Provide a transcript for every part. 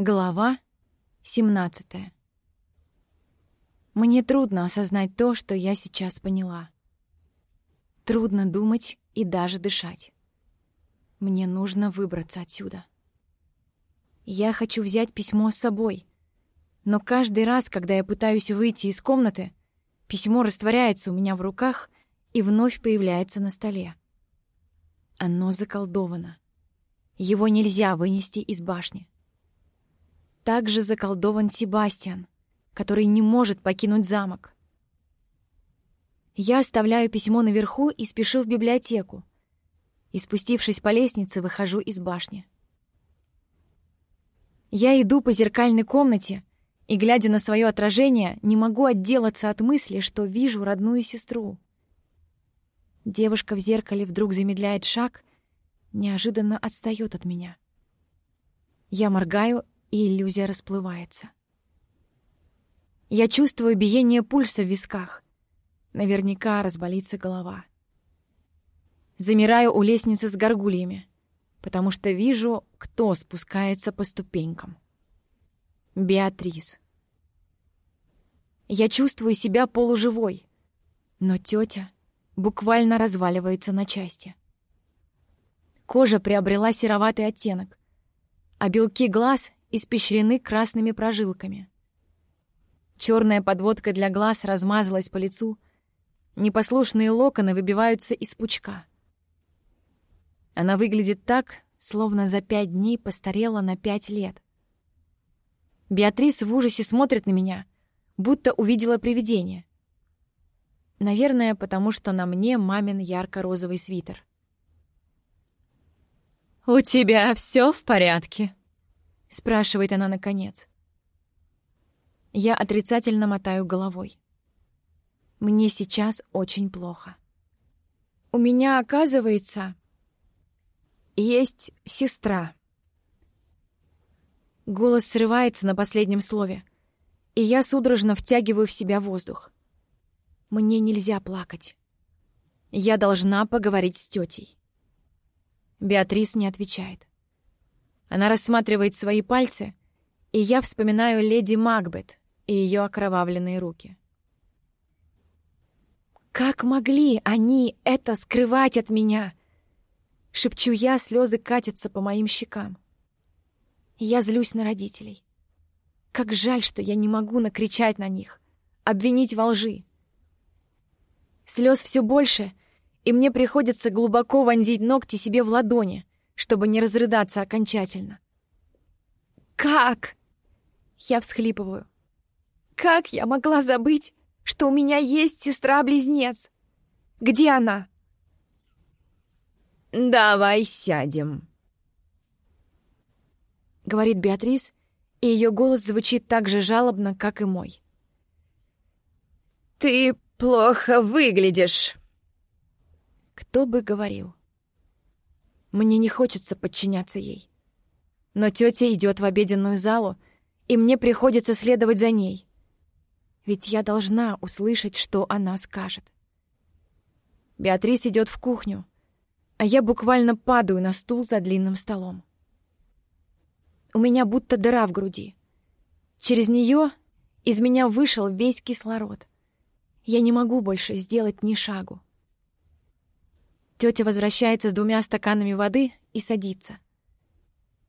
Глава 17. Мне трудно осознать то, что я сейчас поняла. Трудно думать и даже дышать. Мне нужно выбраться отсюда. Я хочу взять письмо с собой, но каждый раз, когда я пытаюсь выйти из комнаты, письмо растворяется у меня в руках и вновь появляется на столе. Оно заколдовано. Его нельзя вынести из башни также заколдован Себастьян, который не может покинуть замок. Я оставляю письмо наверху и спешу в библиотеку. И спустившись по лестнице, выхожу из башни. Я иду по зеркальной комнате и, глядя на свое отражение, не могу отделаться от мысли, что вижу родную сестру. Девушка в зеркале вдруг замедляет шаг, неожиданно отстает от меня. Я моргаю и иллюзия расплывается. Я чувствую биение пульса в висках. Наверняка разболится голова. Замираю у лестницы с горгульями, потому что вижу, кто спускается по ступенькам. Беатрис. Я чувствую себя полуживой, но тетя буквально разваливается на части. Кожа приобрела сероватый оттенок, а белки глаз испещрены красными прожилками. Черная подводка для глаз размазалась по лицу, непослушные локоны выбиваются из пучка. Она выглядит так, словно за пять дней постарела на пять лет. Беатрис в ужасе смотрит на меня, будто увидела привидение. Наверное, потому что на мне мамин ярко-розовый свитер. «У тебя все в порядке?» — спрашивает она наконец. Я отрицательно мотаю головой. Мне сейчас очень плохо. У меня, оказывается, есть сестра. Голос срывается на последнем слове, и я судорожно втягиваю в себя воздух. Мне нельзя плакать. Я должна поговорить с тетей. Беатрис не отвечает. Она рассматривает свои пальцы, и я вспоминаю леди Макбет и ее окровавленные руки. «Как могли они это скрывать от меня?» Шепчу я, слезы катятся по моим щекам. Я злюсь на родителей. Как жаль, что я не могу накричать на них, обвинить во лжи. Слез все больше, и мне приходится глубоко вонзить ногти себе в ладони, чтобы не разрыдаться окончательно. «Как?» Я всхлипываю. «Как я могла забыть, что у меня есть сестра-близнец? Где она?» «Давай сядем», — говорит Беатрис, и ее голос звучит так же жалобно, как и мой. «Ты плохо выглядишь». Кто бы говорил. Мне не хочется подчиняться ей. Но тетя идет в обеденную залу, и мне приходится следовать за ней. Ведь я должна услышать, что она скажет. Беатрис идет в кухню, а я буквально падаю на стул за длинным столом. У меня будто дыра в груди. Через нее из меня вышел весь кислород. Я не могу больше сделать ни шагу. Тетя возвращается с двумя стаканами воды и садится.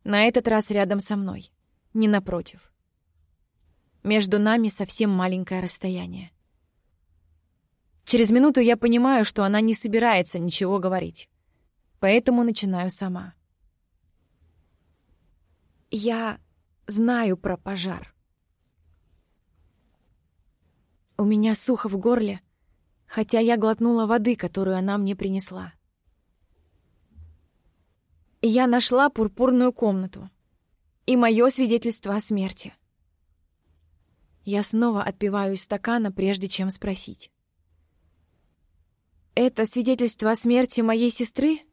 На этот раз рядом со мной, не напротив. Между нами совсем маленькое расстояние. Через минуту я понимаю, что она не собирается ничего говорить. Поэтому начинаю сама. Я знаю про пожар. У меня сухо в горле, хотя я глотнула воды, которую она мне принесла. Я нашла пурпурную комнату и мое свидетельство о смерти. Я снова отпиваю из стакана, прежде чем спросить. «Это свидетельство о смерти моей сестры?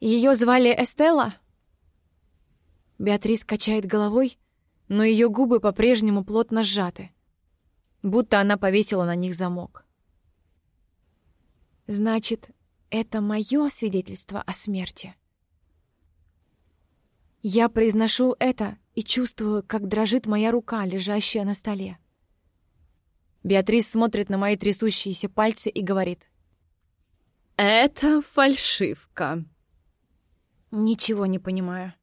Ее звали Эстелла?» Беатрис качает головой, но ее губы по-прежнему плотно сжаты, будто она повесила на них замок. «Значит, это мое свидетельство о смерти. Я произношу это и чувствую, как дрожит моя рука, лежащая на столе. Беатрис смотрит на мои трясущиеся пальцы и говорит. «Это фальшивка». Ничего не понимаю.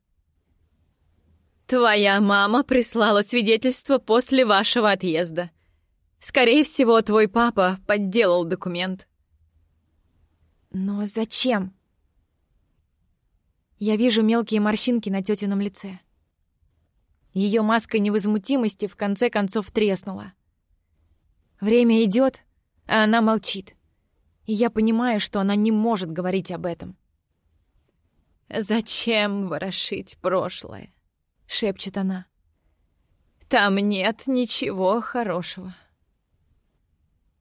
«Твоя мама прислала свидетельство после вашего отъезда. Скорее всего, твой папа подделал документ». «Но зачем?» Я вижу мелкие морщинки на тетином лице. Ее маска невозмутимости в конце концов треснула. Время идет, а она молчит. И я понимаю, что она не может говорить об этом. «Зачем ворошить прошлое?» — шепчет она. «Там нет ничего хорошего».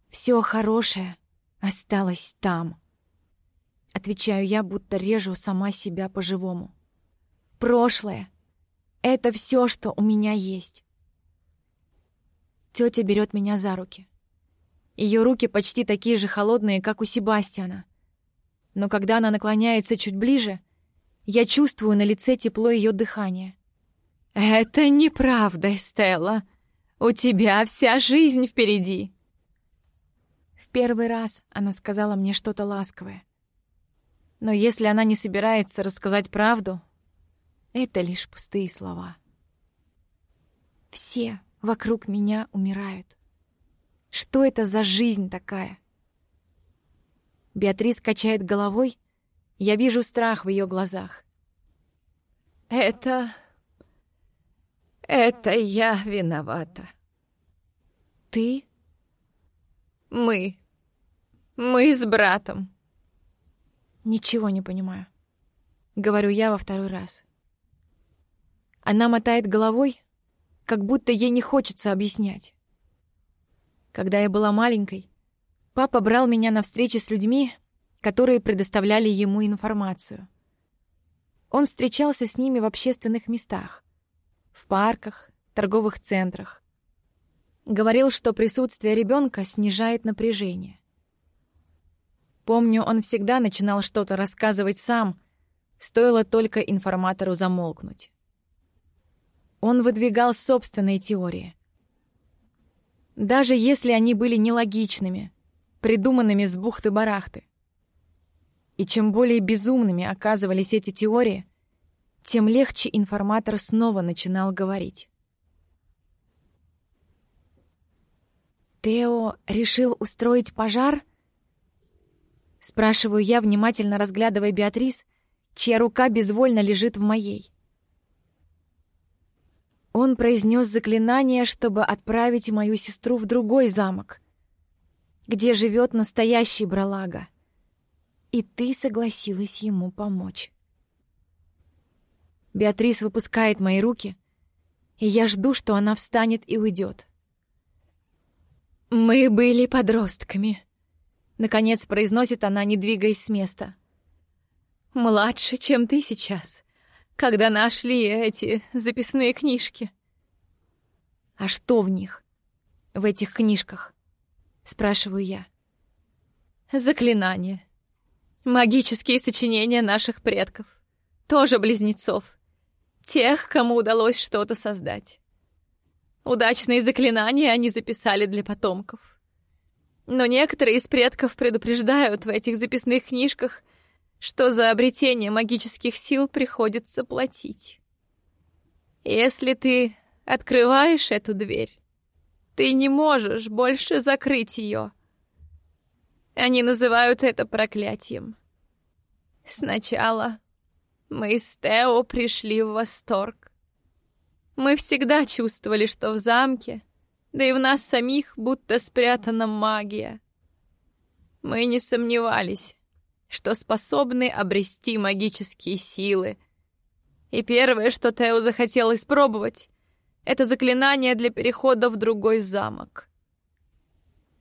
Все хорошее осталось там. Отвечаю я, будто режу сама себя по-живому. Прошлое — это все, что у меня есть. Тетя берет меня за руки. Ее руки почти такие же холодные, как у Себастьяна. Но когда она наклоняется чуть ближе, я чувствую на лице тепло ее дыхания. «Это неправда, Стелла. У тебя вся жизнь впереди». В первый раз она сказала мне что-то ласковое. Но если она не собирается рассказать правду, это лишь пустые слова. Все вокруг меня умирают. Что это за жизнь такая? Беатрис качает головой, я вижу страх в ее глазах. Это... это я виновата. Ты? Мы. Мы с братом. Ничего не понимаю. Говорю я во второй раз. Она мотает головой, как будто ей не хочется объяснять. Когда я была маленькой, папа брал меня на встречи с людьми, которые предоставляли ему информацию. Он встречался с ними в общественных местах, в парках, торговых центрах. Говорил, что присутствие ребенка снижает напряжение. Помню, он всегда начинал что-то рассказывать сам, стоило только информатору замолкнуть. Он выдвигал собственные теории. Даже если они были нелогичными, придуманными с бухты-барахты. И чем более безумными оказывались эти теории, тем легче информатор снова начинал говорить. Тео решил устроить пожар — Спрашиваю я, внимательно разглядывая Беатрис, чья рука безвольно лежит в моей. Он произнес заклинание, чтобы отправить мою сестру в другой замок, где живет настоящий Бралага. И ты согласилась ему помочь. Беатрис выпускает мои руки, и я жду, что она встанет и уйдет. «Мы были подростками», Наконец произносит она, не двигаясь с места. «Младше, чем ты сейчас, когда нашли эти записные книжки». «А что в них? В этих книжках?» Спрашиваю я. «Заклинания. Магические сочинения наших предков. Тоже близнецов. Тех, кому удалось что-то создать. Удачные заклинания они записали для потомков. Но некоторые из предков предупреждают в этих записных книжках, что за обретение магических сил приходится платить. Если ты открываешь эту дверь, ты не можешь больше закрыть ее. Они называют это проклятием. Сначала мы с Тео пришли в восторг. Мы всегда чувствовали, что в замке да и в нас самих будто спрятана магия. Мы не сомневались, что способны обрести магические силы. И первое, что Тео захотел испробовать, это заклинание для перехода в другой замок.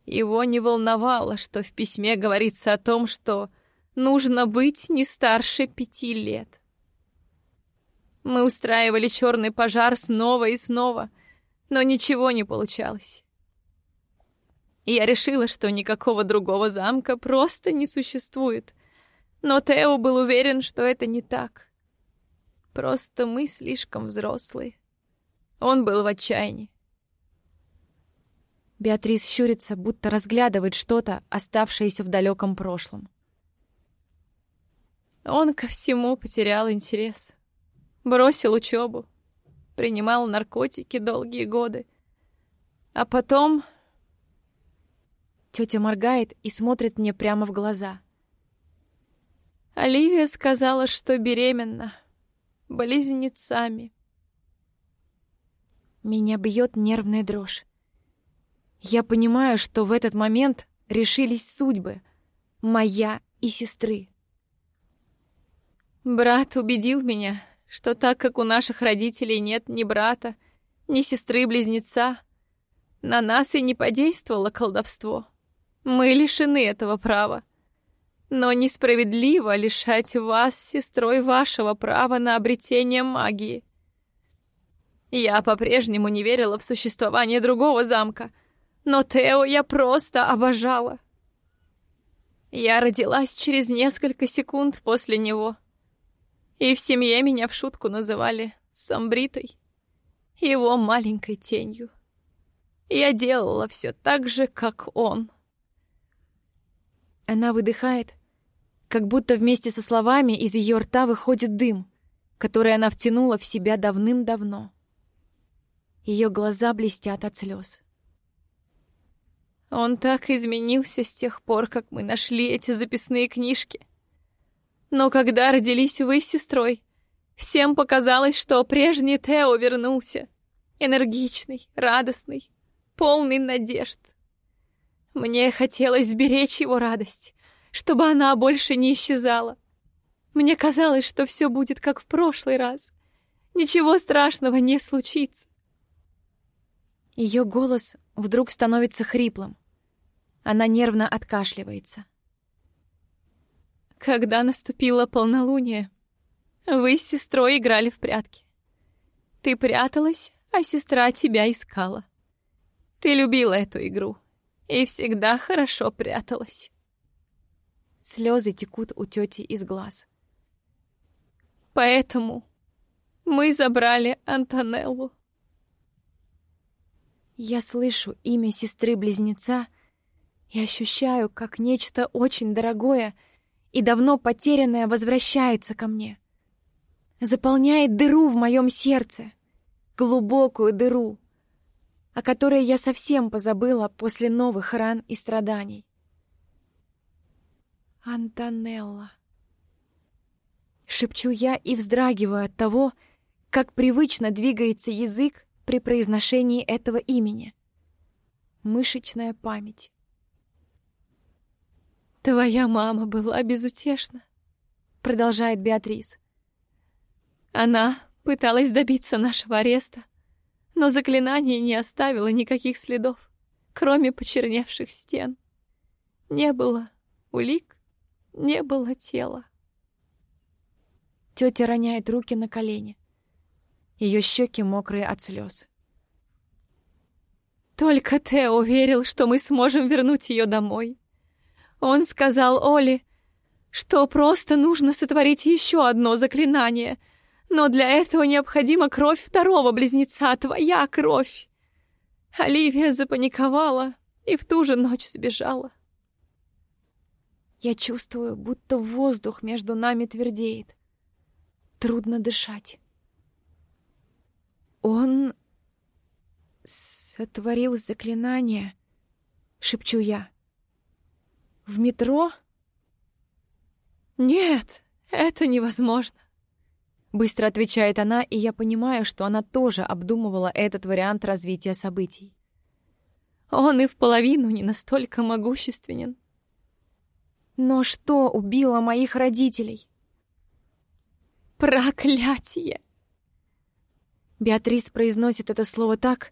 Его не волновало, что в письме говорится о том, что нужно быть не старше пяти лет. Мы устраивали черный пожар снова и снова — но ничего не получалось. И я решила, что никакого другого замка просто не существует. Но Тео был уверен, что это не так. Просто мы слишком взрослые. Он был в отчаянии. Беатрис щурится, будто разглядывает что-то, оставшееся в далеком прошлом. Он ко всему потерял интерес. Бросил учебу, принимал наркотики долгие годы. А потом... Тетя моргает и смотрит мне прямо в глаза. Оливия сказала, что беременна. Близнецами. Меня бьет нервная дрожь. Я понимаю, что в этот момент решились судьбы. Моя и сестры. Брат убедил меня, что так как у наших родителей нет ни брата, ни сестры-близнеца, на нас и не подействовало колдовство. Мы лишены этого права. Но несправедливо лишать вас, сестрой, вашего права на обретение магии. Я по-прежнему не верила в существование другого замка, но Тео я просто обожала. Я родилась через несколько секунд после него. И в семье меня в шутку называли Самбритой, его маленькой тенью. Я делала все так же, как он. Она выдыхает, как будто вместе со словами из ее рта выходит дым, который она втянула в себя давным-давно. Ее глаза блестят от слез. Он так изменился с тех пор, как мы нашли эти записные книжки. Но когда родились вы с сестрой, всем показалось, что прежний Тео вернулся. Энергичный, радостный, полный надежд. Мне хотелось сберечь его радость, чтобы она больше не исчезала. Мне казалось, что все будет как в прошлый раз. Ничего страшного не случится. Ее голос вдруг становится хриплым. Она нервно откашливается. Когда наступило полнолуние, вы с сестрой играли в прятки. Ты пряталась, а сестра тебя искала. Ты любила эту игру и всегда хорошо пряталась. Слезы текут у тети из глаз. Поэтому мы забрали Антонеллу. Я слышу имя сестры-близнеца и ощущаю, как нечто очень дорогое и давно потерянное возвращается ко мне. Заполняет дыру в моем сердце, глубокую дыру, о которой я совсем позабыла после новых ран и страданий. Антонелла. Шепчу я и вздрагиваю от того, как привычно двигается язык при произношении этого имени. Мышечная память. «Твоя мама была безутешна», — продолжает Беатрис. «Она пыталась добиться нашего ареста, но заклинание не оставило никаких следов, кроме почерневших стен. Не было улик, не было тела. Тетя роняет руки на колени. Ее щеки мокрые от слез. Только Тео верил, что мы сможем вернуть ее домой. Он сказал Оле, что просто нужно сотворить еще одно заклинание — но для этого необходима кровь второго близнеца, твоя кровь. Оливия запаниковала и в ту же ночь сбежала. Я чувствую, будто воздух между нами твердеет. Трудно дышать. Он сотворил заклинание, шепчу я. В метро? Нет, это невозможно. Быстро отвечает она, и я понимаю, что она тоже обдумывала этот вариант развития событий. Он и в половину не настолько могущественен. Но что убило моих родителей? Проклятие! Беатрис произносит это слово так,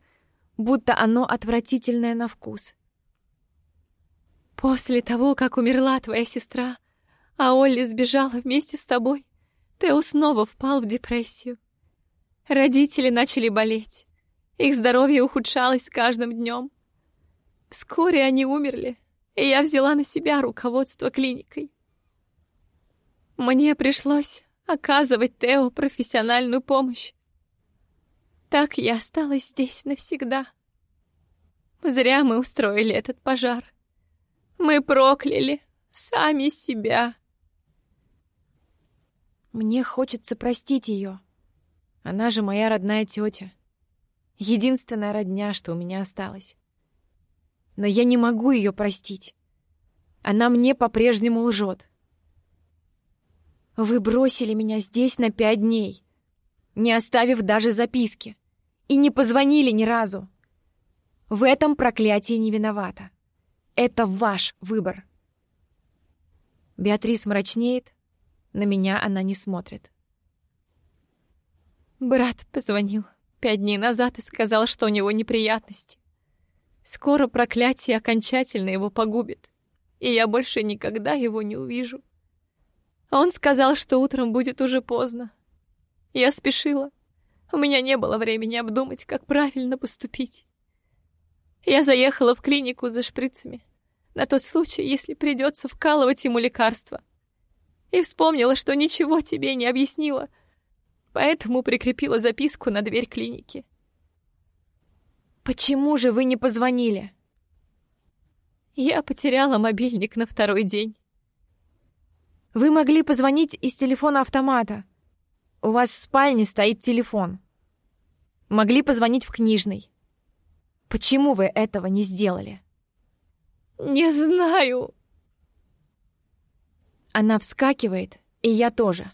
будто оно отвратительное на вкус. После того, как умерла твоя сестра, а Олли сбежала вместе с тобой, Тео снова впал в депрессию. Родители начали болеть. Их здоровье ухудшалось с каждым днем. Вскоре они умерли, и я взяла на себя руководство клиникой. Мне пришлось оказывать Тео профессиональную помощь. Так я осталась здесь навсегда. Зря мы устроили этот пожар. Мы прокляли сами себя. Мне хочется простить ее. Она же моя родная тетя. Единственная родня, что у меня осталась. Но я не могу ее простить. Она мне по-прежнему лжет. Вы бросили меня здесь на пять дней, не оставив даже записки, и не позвонили ни разу. В этом проклятие не виновата. Это ваш выбор. Беатрис мрачнеет, на меня она не смотрит. Брат позвонил пять дней назад и сказал, что у него неприятности. Скоро проклятие окончательно его погубит, и я больше никогда его не увижу. Он сказал, что утром будет уже поздно. Я спешила. У меня не было времени обдумать, как правильно поступить. Я заехала в клинику за шприцами, на тот случай, если придется вкалывать ему лекарства. И вспомнила, что ничего тебе не объяснила, поэтому прикрепила записку на дверь клиники. «Почему же вы не позвонили?» Я потеряла мобильник на второй день. «Вы могли позвонить из телефона автомата. У вас в спальне стоит телефон. Могли позвонить в книжный. Почему вы этого не сделали? Не знаю. Она вскакивает, и я тоже,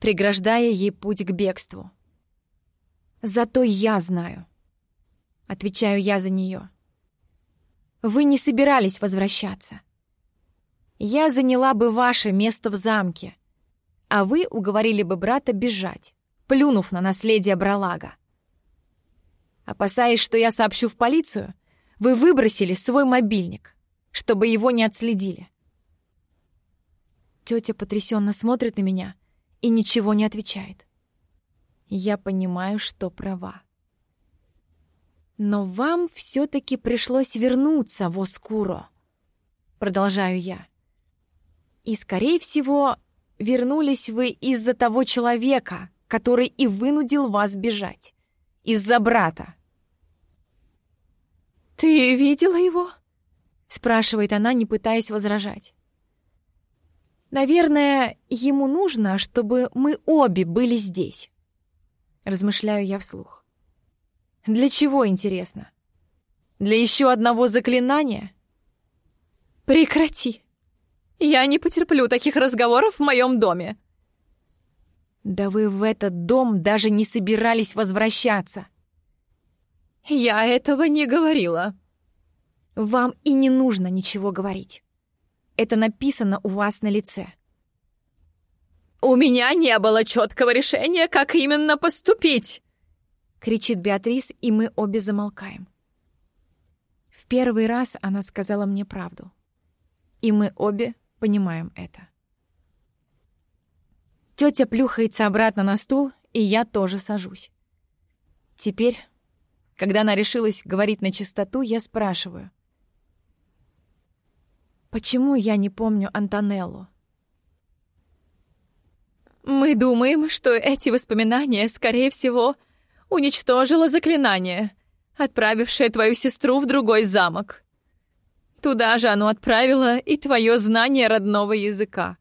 преграждая ей путь к бегству. Зато я знаю. Отвечаю я за нее. Вы не собирались возвращаться. Я заняла бы ваше место в замке, а вы уговорили бы брата бежать, плюнув на наследие Бралага. Опасаясь, что я сообщу в полицию, вы выбросили свой мобильник, чтобы его не отследили. Тетя потрясенно смотрит на меня и ничего не отвечает. Я понимаю, что права. Но вам все-таки пришлось вернуться в Оскуро. Продолжаю я. И, скорее всего, вернулись вы из-за того человека, который и вынудил вас бежать. Из-за брата. «Ты видела его?» — спрашивает она, не пытаясь возражать. «Наверное, ему нужно, чтобы мы обе были здесь», — размышляю я вслух. «Для чего, интересно? Для еще одного заклинания?» «Прекрати! Я не потерплю таких разговоров в моем доме!» «Да вы в этот дом даже не собирались возвращаться!» «Я этого не говорила». «Вам и не нужно ничего говорить. Это написано у вас на лице». «У меня не было четкого решения, как именно поступить!» кричит Беатрис, и мы обе замолкаем. В первый раз она сказала мне правду. И мы обе понимаем это. Тетя плюхается обратно на стул, и я тоже сажусь. Теперь когда она решилась говорить на чистоту, я спрашиваю. Почему я не помню Антонеллу? Мы думаем, что эти воспоминания, скорее всего, уничтожило заклинание, отправившее твою сестру в другой замок. Туда же оно отправило и твое знание родного языка.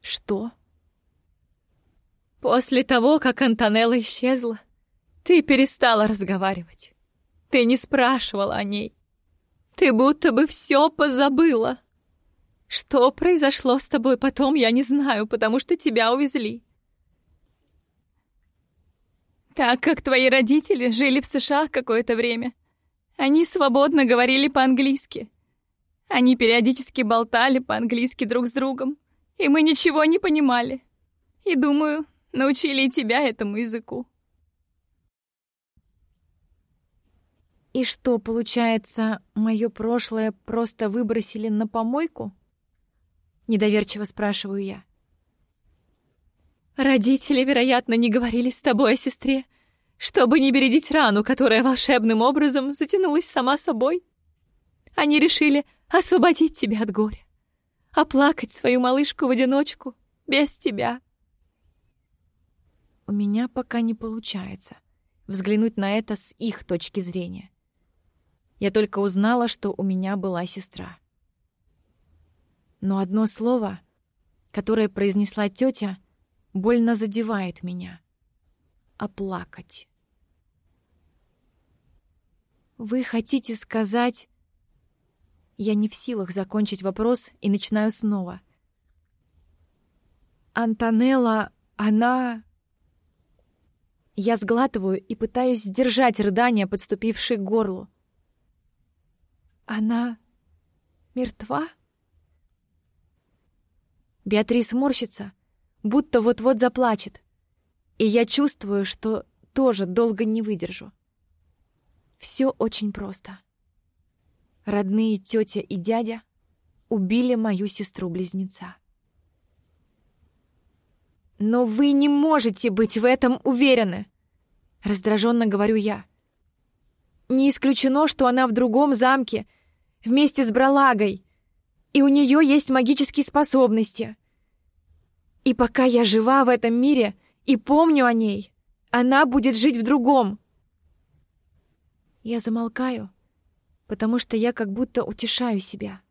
Что? После того, как Антонелла исчезла, ты перестала разговаривать. Ты не спрашивала о ней. Ты будто бы все позабыла. Что произошло с тобой потом, я не знаю, потому что тебя увезли. Так как твои родители жили в США какое-то время, они свободно говорили по-английски. Они периодически болтали по-английски друг с другом, и мы ничего не понимали. И, думаю, научили и тебя этому языку. И что, получается, мое прошлое просто выбросили на помойку? Недоверчиво спрашиваю я. Родители, вероятно, не говорили с тобой о сестре, чтобы не бередить рану, которая волшебным образом затянулась сама собой. Они решили освободить тебя от горя, оплакать свою малышку в одиночку, без тебя. У меня пока не получается взглянуть на это с их точки зрения. Я только узнала, что у меня была сестра. Но одно слово, которое произнесла тетя, больно задевает меня. Оплакать. Вы хотите сказать... Я не в силах закончить вопрос и начинаю снова. Антонелла, она... Я сглатываю и пытаюсь сдержать рыдания, подступившие к горлу. Она мертва? Беатрис морщится, будто вот-вот заплачет. И я чувствую, что тоже долго не выдержу. Все очень просто. Родные тетя и дядя убили мою сестру-близнеца. «Но вы не можете быть в этом уверены!» Раздраженно говорю я. «Не исключено, что она в другом замке, вместе с Бралагой, и у нее есть магические способности. И пока я жива в этом мире и помню о ней, она будет жить в другом». Я замолкаю, потому что я как будто утешаю себя.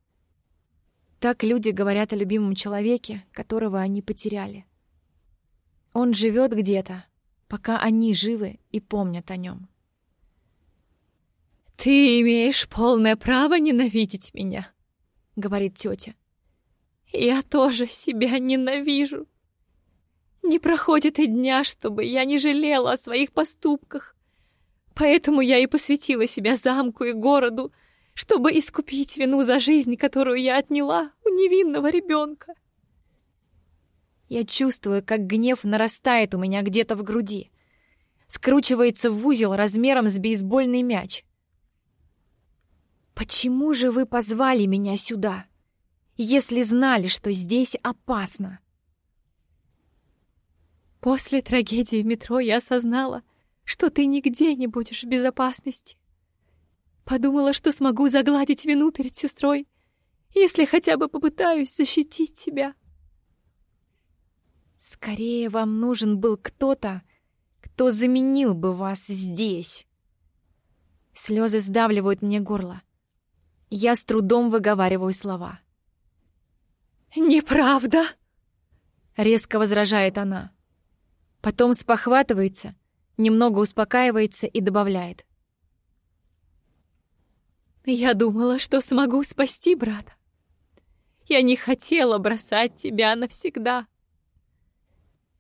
Так люди говорят о любимом человеке, которого они потеряли. Он живет где-то, пока они живы и помнят о нем. «Ты имеешь полное право ненавидеть меня», — говорит тетя. «Я тоже себя ненавижу. Не проходит и дня, чтобы я не жалела о своих поступках. Поэтому я и посвятила себя замку и городу, чтобы искупить вину за жизнь, которую я отняла у невинного ребенка. Я чувствую, как гнев нарастает у меня где-то в груди. Скручивается в узел размером с бейсбольный мяч. «Почему же вы позвали меня сюда, если знали, что здесь опасно?» После трагедии в метро я осознала, что ты нигде не будешь в безопасности. Подумала, что смогу загладить вину перед сестрой, если хотя бы попытаюсь защитить тебя. Скорее вам нужен был кто-то, кто заменил бы вас здесь. Слезы сдавливают мне горло. Я с трудом выговариваю слова. «Неправда!» — резко возражает она. Потом спохватывается, немного успокаивается и добавляет. «Я думала, что смогу спасти брата. Я не хотела бросать тебя навсегда».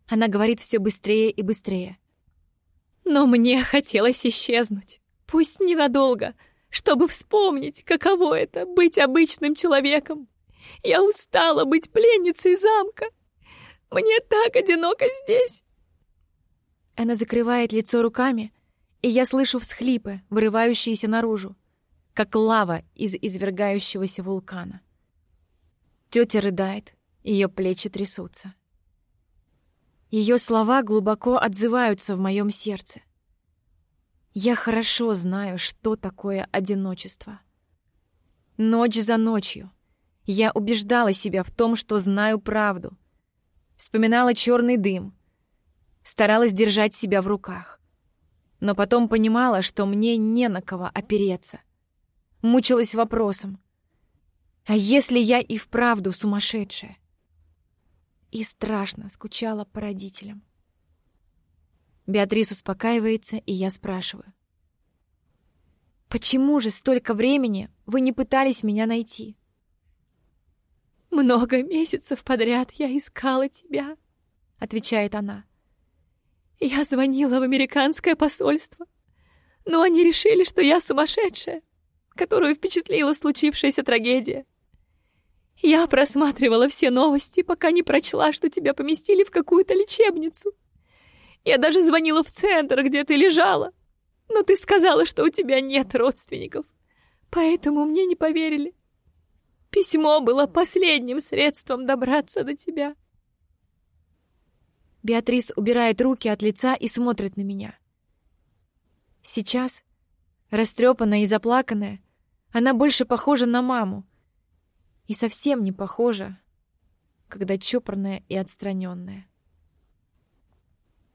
Она говорит все быстрее и быстрее. Но мне хотелось исчезнуть, пусть ненадолго, чтобы вспомнить, каково это — быть обычным человеком. Я устала быть пленницей замка. Мне так одиноко здесь. Она закрывает лицо руками, и я слышу всхлипы, вырывающиеся наружу, как лава из извергающегося вулкана. Тетя рыдает, ее плечи трясутся. Ее слова глубоко отзываются в моем сердце. Я хорошо знаю, что такое одиночество. Ночь за ночью я убеждала себя в том, что знаю правду. Вспоминала черный дым. Старалась держать себя в руках. Но потом понимала, что мне не на кого опереться. Мучилась вопросом. А если я и вправду сумасшедшая? и страшно скучала по родителям. Беатрис успокаивается, и я спрашиваю. «Почему же столько времени вы не пытались меня найти?» «Много месяцев подряд я искала тебя», — отвечает она. «Я звонила в американское посольство, но они решили, что я сумасшедшая, которую впечатлила случившаяся трагедия. Я просматривала все новости, пока не прочла, что тебя поместили в какую-то лечебницу. Я даже звонила в центр, где ты лежала. Но ты сказала, что у тебя нет родственников. Поэтому мне не поверили. Письмо было последним средством добраться до тебя. Беатрис убирает руки от лица и смотрит на меня. Сейчас, растрепанная и заплаканная, она больше похожа на маму, и совсем не похожа когда чопорная и отстраненная.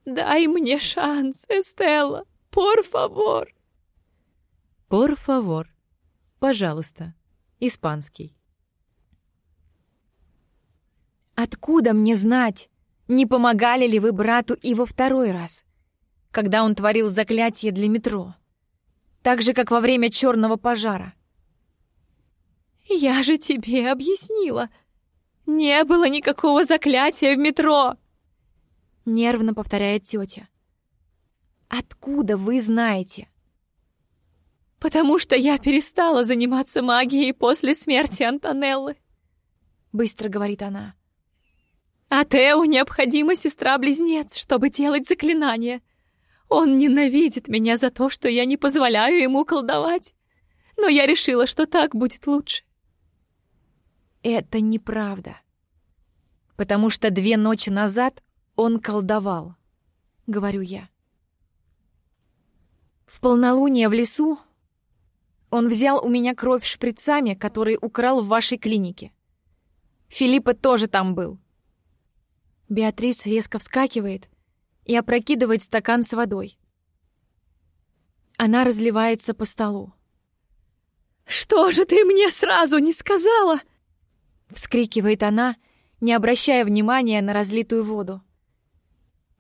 «Дай мне шанс, Эстелла! Пор фавор!» «Пор фавор! Пожалуйста!» Испанский. «Откуда мне знать, не помогали ли вы брату и во второй раз, когда он творил заклятие для метро? Так же, как во время черного пожара?» «Я же тебе объяснила!» «Не было никакого заклятия в метро!» Нервно повторяет тетя. «Откуда вы знаете?» «Потому что я перестала заниматься магией после смерти Антонеллы», — быстро говорит она. «А Тео необходима сестра-близнец, чтобы делать заклинания. Он ненавидит меня за то, что я не позволяю ему колдовать. Но я решила, что так будет лучше. Это неправда. Потому что две ночи назад он колдовал, говорю я. В полнолуние в лесу он взял у меня кровь шприцами, которые украл в вашей клинике. Филиппа тоже там был. Беатрис резко вскакивает и опрокидывает стакан с водой. Она разливается по столу. «Что же ты мне сразу не сказала?» Вскрикивает она, не обращая внимания на разлитую воду.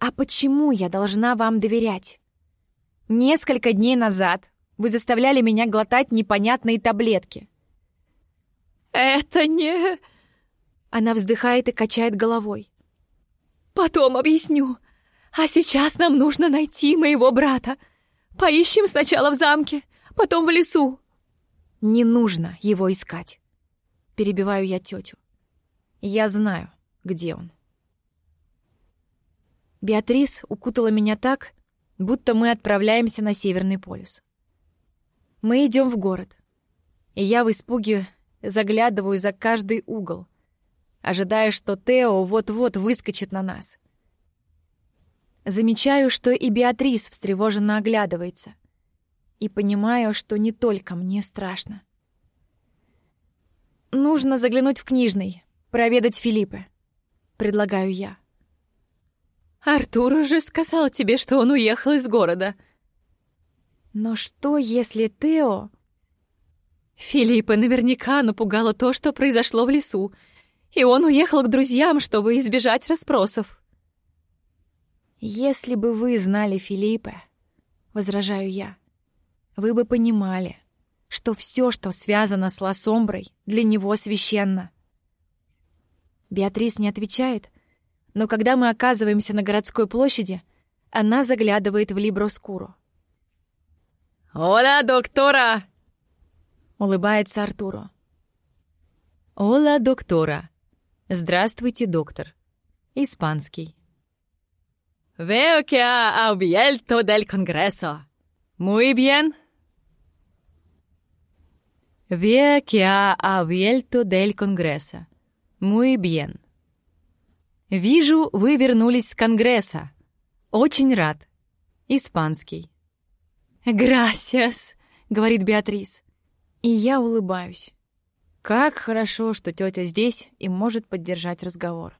«А почему я должна вам доверять? Несколько дней назад вы заставляли меня глотать непонятные таблетки». «Это не...» Она вздыхает и качает головой. «Потом объясню. А сейчас нам нужно найти моего брата. Поищем сначала в замке, потом в лесу». «Не нужно его искать». Перебиваю я тетю. Я знаю, где он. Беатрис укутала меня так, будто мы отправляемся на Северный полюс. Мы идем в город, и я в испуге заглядываю за каждый угол, ожидая, что Тео вот-вот выскочит на нас. Замечаю, что и Беатрис встревоженно оглядывается, и понимаю, что не только мне страшно. «Нужно заглянуть в книжный, проведать Филиппа», — предлагаю я. «Артур уже сказал тебе, что он уехал из города». «Но что, если Тео...» Филиппа наверняка напугало то, что произошло в лесу, и он уехал к друзьям, чтобы избежать расспросов. «Если бы вы знали Филиппа, — возражаю я, — вы бы понимали, что все, что связано с Лосомброй, для него священно. Беатрис не отвечает, но когда мы оказываемся на городской площади, она заглядывает в Либроскуру. «Оля, доктора!» — улыбается Артуру. «Ола, доктора!» «Здравствуйте, доктор!» Испанский. «Veo que ha abierto del Congreso. Muy bien!» Vea que ha abierto del Congreso. Muy bien. Вижу, вы вернулись с Конгресса. Очень рад. Испанский. «Грасиас», — говорит Беатрис. И я улыбаюсь. Как хорошо, что тетя здесь и может поддержать разговор.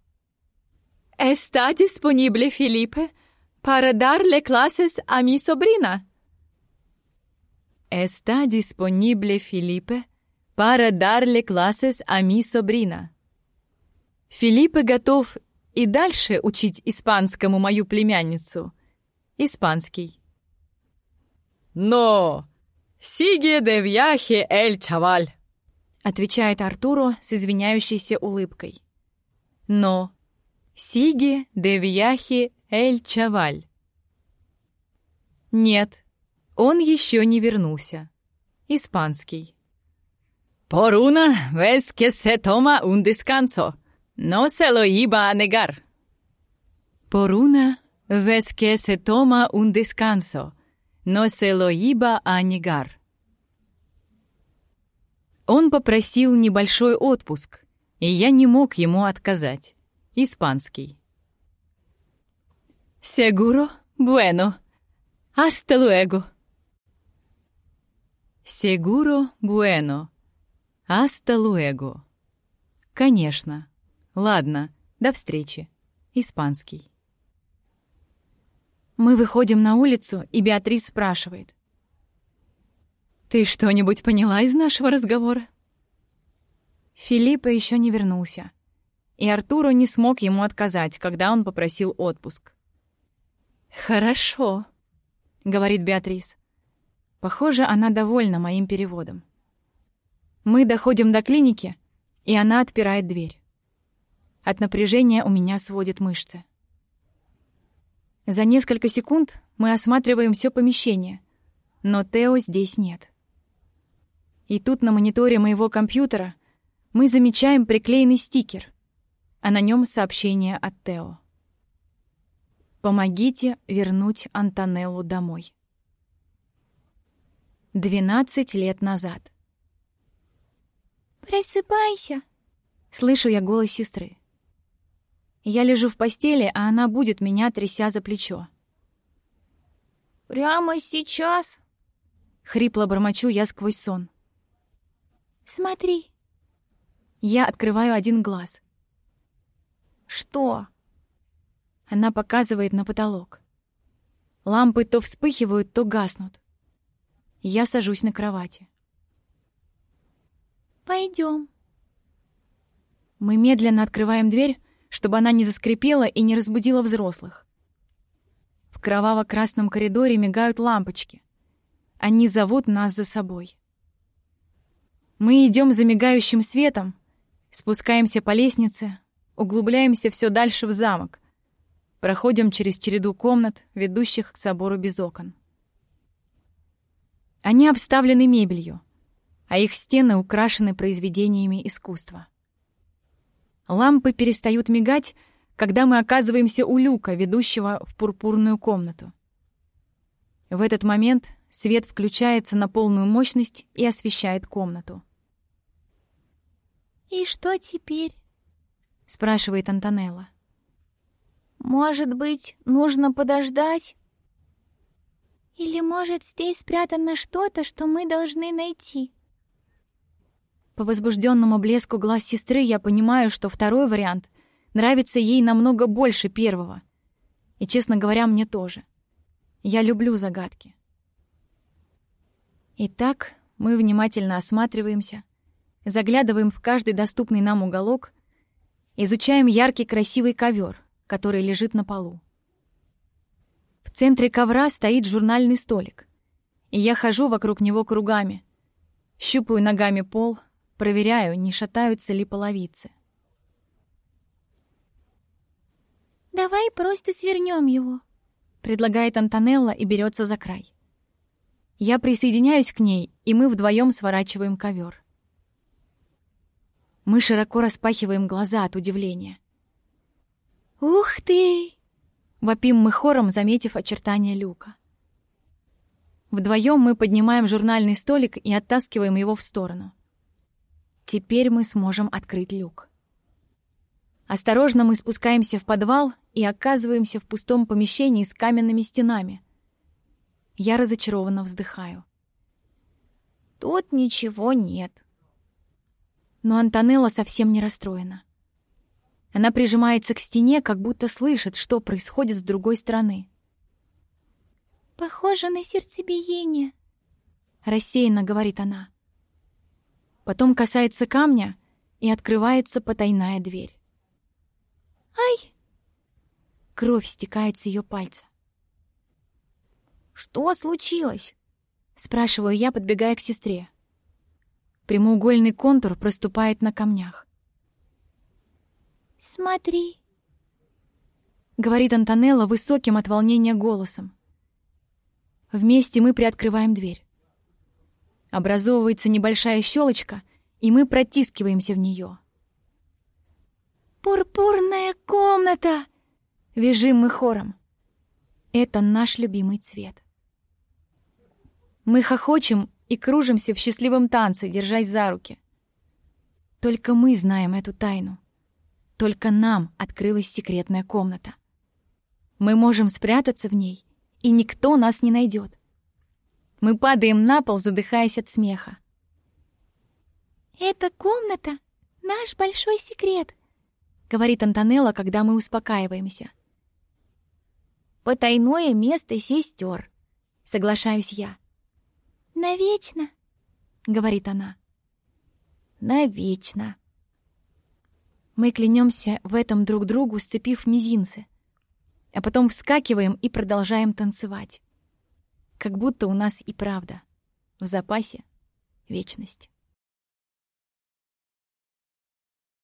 «Está disponible, Felipe, para darle clases a mi sobrina?» Está disponible Felipe para darle clases a mi sobrina. Филиппе готов и дальше учить испанскому мою племянницу. Испанский. «Но! Sigue de viaje el chaval!» Отвечает Артуру с извиняющейся улыбкой. «Но! Sigue de viaje el chaval!» Нет, он еще не вернулся. Испанский. «Por una vez que se toma un descanso, no se lo iba a negar». Por una vez que se toma un descanso, no se lo iba a negar. Он попросил небольшой отпуск, и я не мог ему отказать. Испанский. «Seguro? Bueno. Hasta luego». Seguro bueno. Hasta luego. Конечно. Ладно, до встречи. Испанский. Мы выходим на улицу, и Беатрис спрашивает. «Ты что-нибудь поняла из нашего разговора?» Филиппа еще не вернулся, и Артуру не смог ему отказать, когда он попросил отпуск. «Хорошо», — говорит Беатрис. Похоже, она довольна моим переводом. Мы доходим до клиники, и она отпирает дверь. От напряжения у меня сводит мышцы. За несколько секунд мы осматриваем все помещение, но Тео здесь нет. И тут на мониторе моего компьютера мы замечаем приклеенный стикер, а на нем сообщение от Тео. Помогите вернуть Антонеллу домой. 12 лет назад. «Просыпайся!» Слышу я голос сестры. Я лежу в постели, а она будет меня, тряся за плечо. «Прямо сейчас?» Хрипло бормочу я сквозь сон. «Смотри!» Я открываю один глаз. «Что?» Она показывает на потолок. Лампы то вспыхивают, то гаснут. Я сажусь на кровати. Пойдем. Мы медленно открываем дверь, чтобы она не заскрипела и не разбудила взрослых. В кроваво-красном коридоре мигают лампочки. Они зовут нас за собой. Мы идем за мигающим светом, спускаемся по лестнице, углубляемся все дальше в замок, проходим через череду комнат, ведущих к собору без окон. Они обставлены мебелью, а их стены украшены произведениями искусства. Лампы перестают мигать, когда мы оказываемся у люка, ведущего в пурпурную комнату. В этот момент свет включается на полную мощность и освещает комнату. «И что теперь?» — спрашивает Антонелла. Может быть, нужно подождать? Или, может, здесь спрятано что-то, что мы должны найти? По возбужденному блеску глаз сестры я понимаю, что второй вариант нравится ей намного больше первого. И, честно говоря, мне тоже. Я люблю загадки. Итак, мы внимательно осматриваемся, заглядываем в каждый доступный нам уголок, изучаем яркий красивый ковер, который лежит на полу. В центре ковра стоит журнальный столик, и я хожу вокруг него кругами, щупаю ногами пол, проверяю, не шатаются ли половицы. «Давай просто свернем его», — предлагает Антонелла и берется за край. Я присоединяюсь к ней, и мы вдвоем сворачиваем ковер. Мы широко распахиваем глаза от удивления. «Ух ты!» — вопим мы хором, заметив очертания люка. Вдвоем мы поднимаем журнальный столик и оттаскиваем его в сторону. Теперь мы сможем открыть люк. Осторожно мы спускаемся в подвал и оказываемся в пустом помещении с каменными стенами. Я разочарованно вздыхаю. «Тут ничего нет». Но Антонелла совсем не расстроена. Она прижимается к стене, как будто слышит, что происходит с другой стороны. «Похоже на сердцебиение», — рассеянно говорит она. Потом касается камня, и открывается потайная дверь. «Ай!» Кровь стекает с ее пальца. «Что случилось?» — спрашиваю я, подбегая к сестре. Прямоугольный контур проступает на камнях. «Смотри», — говорит Антонелла высоким от волнения голосом. Вместе мы приоткрываем дверь. Образовывается небольшая щелочка, и мы протискиваемся в нее. «Пурпурная комната!» — вяжем мы хором. Это наш любимый цвет. Мы хохочем и кружимся в счастливом танце, держась за руки. Только мы знаем эту тайну. Только нам открылась секретная комната. Мы можем спрятаться в ней, и никто нас не найдет. Мы падаем на пол, задыхаясь от смеха. «Эта комната — наш большой секрет», — говорит Антонелла, когда мы успокаиваемся. Потайное место сестер, соглашаюсь я. Навечно, говорит она. Навечно. Мы клянемся в этом друг другу, сцепив мизинцы, а потом вскакиваем и продолжаем танцевать. Как будто у нас и правда в запасе вечность.